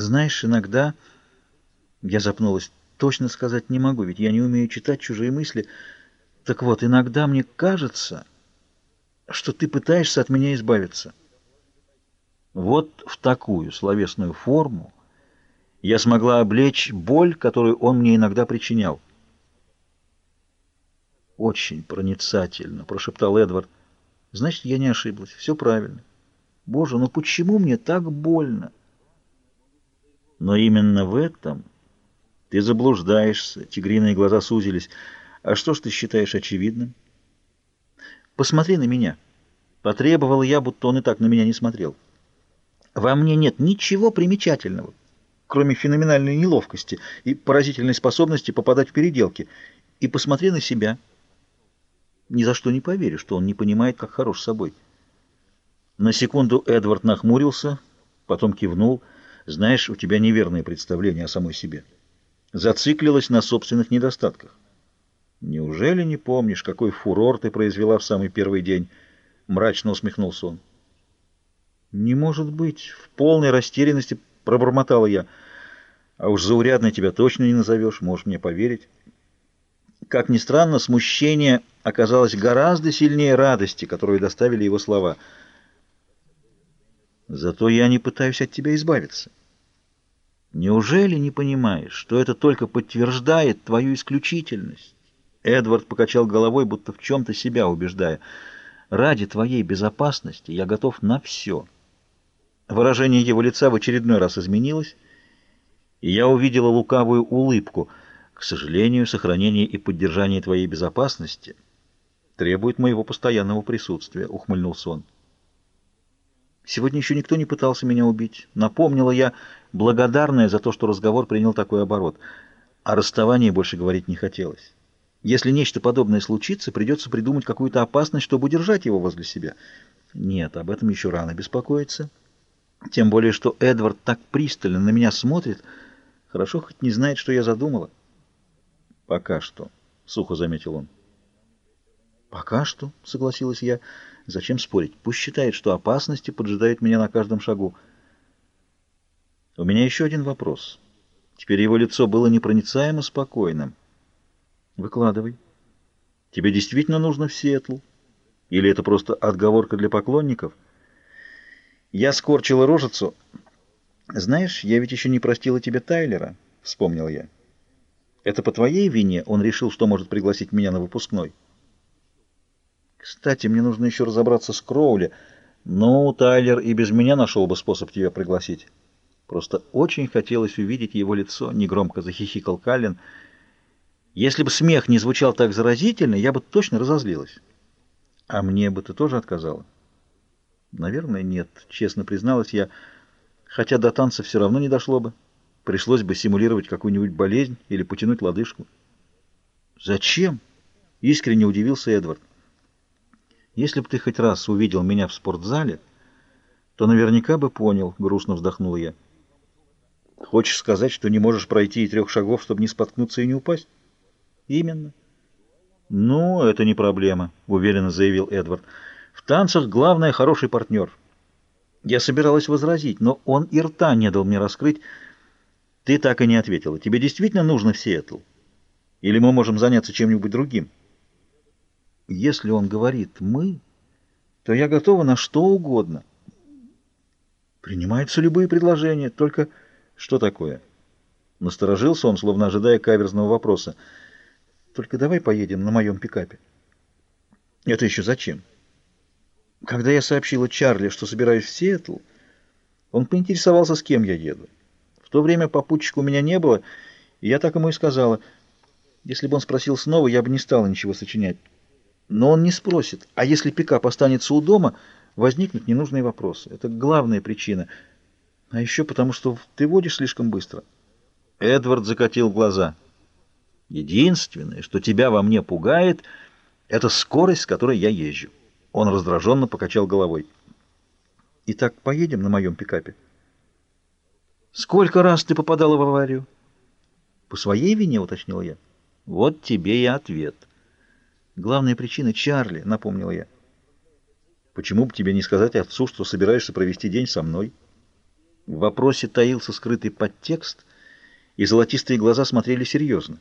Знаешь, иногда... Я запнулась. Точно сказать не могу, ведь я не умею читать чужие мысли. Так вот, иногда мне кажется, что ты пытаешься от меня избавиться. Вот в такую словесную форму я смогла облечь боль, которую он мне иногда причинял. «Очень проницательно», — прошептал Эдвард. «Значит, я не ошиблась. Все правильно. Боже, ну почему мне так больно?» «Но именно в этом ты заблуждаешься», — тигриные глаза сузились. «А что ж ты считаешь очевидным?» «Посмотри на меня». Потребовал я, будто он и так на меня не смотрел. «Во мне нет ничего примечательного, кроме феноменальной неловкости и поразительной способности попадать в переделки. И посмотри на себя». Ни за что не поверю, что он не понимает, как хорош собой. На секунду Эдвард нахмурился, потом кивнул. «Знаешь, у тебя неверное представление о самой себе. Зациклилась на собственных недостатках. Неужели не помнишь, какой фурор ты произвела в самый первый день?» Мрачно усмехнулся он. «Не может быть!» — в полной растерянности пробормотала я. «А уж заурядной тебя точно не назовешь, можешь мне поверить». Как ни странно, смущение оказалось гораздо сильнее радости, которую доставили его слова. «Зато я не пытаюсь от тебя избавиться. Неужели не понимаешь, что это только подтверждает твою исключительность?» Эдвард покачал головой, будто в чем-то себя убеждая. «Ради твоей безопасности я готов на все». Выражение его лица в очередной раз изменилось, и я увидела лукавую улыбку — к сожалению, сохранение и поддержание твоей безопасности требует моего постоянного присутствия, — ухмыльнулся он. Сегодня еще никто не пытался меня убить. Напомнила я, благодарная за то, что разговор принял такой оборот. О расставании больше говорить не хотелось. Если нечто подобное случится, придется придумать какую-то опасность, чтобы удержать его возле себя. Нет, об этом еще рано беспокоиться. Тем более, что Эдвард так пристально на меня смотрит, хорошо хоть не знает, что я задумала. «Пока что», — сухо заметил он. «Пока что», — согласилась я. «Зачем спорить? Пусть считает, что опасности поджидают меня на каждом шагу». «У меня еще один вопрос». Теперь его лицо было непроницаемо спокойным. «Выкладывай. Тебе действительно нужно в Сиэтл? Или это просто отговорка для поклонников?» Я скорчила рожицу. «Знаешь, я ведь еще не простила тебе Тайлера», — вспомнил я. Это по твоей вине он решил, что может пригласить меня на выпускной? Кстати, мне нужно еще разобраться с Кроули. Ну, Тайлер и без меня нашел бы способ тебя пригласить. Просто очень хотелось увидеть его лицо, негромко захихикал Каллен. Если бы смех не звучал так заразительно, я бы точно разозлилась. А мне бы ты тоже отказала? Наверное, нет, честно призналась я, хотя до танца все равно не дошло бы. Пришлось бы симулировать какую-нибудь болезнь или потянуть лодыжку. «Зачем?» — искренне удивился Эдвард. «Если бы ты хоть раз увидел меня в спортзале, то наверняка бы понял», — грустно вздохнул я. «Хочешь сказать, что не можешь пройти и трех шагов, чтобы не споткнуться и не упасть?» «Именно». «Ну, это не проблема», — уверенно заявил Эдвард. «В танцах главное — хороший партнер». Я собиралась возразить, но он и рта не дал мне раскрыть, ты так и не ответила. Тебе действительно нужно в Сиэтл? Или мы можем заняться чем-нибудь другим? Если он говорит «мы», то я готова на что угодно. Принимаются любые предложения, только что такое? Насторожился он, словно ожидая каверзного вопроса. Только давай поедем на моем пикапе. Это еще зачем? Когда я сообщила Чарли, что собираюсь в Сиэтл, он поинтересовался, с кем я еду. В то время попутчика у меня не было, и я так ему и сказала. Если бы он спросил снова, я бы не стала ничего сочинять. Но он не спросит, а если пикап останется у дома, возникнут ненужные вопросы. Это главная причина. А еще потому, что ты водишь слишком быстро. Эдвард закатил глаза. Единственное, что тебя во мне пугает, это скорость, с которой я езжу. Он раздраженно покачал головой. Итак, поедем на моем пикапе. Сколько раз ты попадала в аварию? По своей вине, уточнил я. Вот тебе и ответ. Главная причина Чарли, напомнил я. Почему бы тебе не сказать отцу, что собираешься провести день со мной? В вопросе таился скрытый подтекст, и золотистые глаза смотрели серьезно.